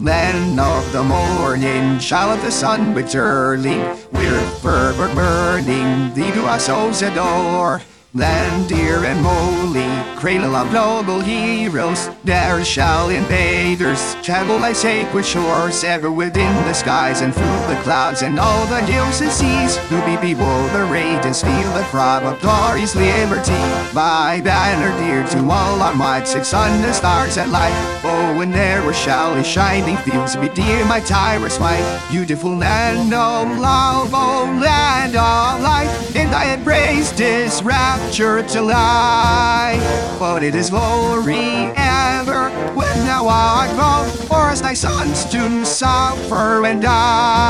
Then of the morning shall the sun early, with fervor burning, thee do our souls adore. Then dear and holy, cradle of noble heroes, there shall invaders travel thy sacred shores, ever within the skies and through the clouds and all the hills and seas. Do be rage and feel the throb of glory's liberty. By banner dear to all our might, six sun and stars at light. Oh, and there shall his shining fields be dear, my Tyrus might. Beautiful land of love, oh land I embrace this rapture to lie. But it is glory ever when thou art gone, or as thy sons to suffer and die.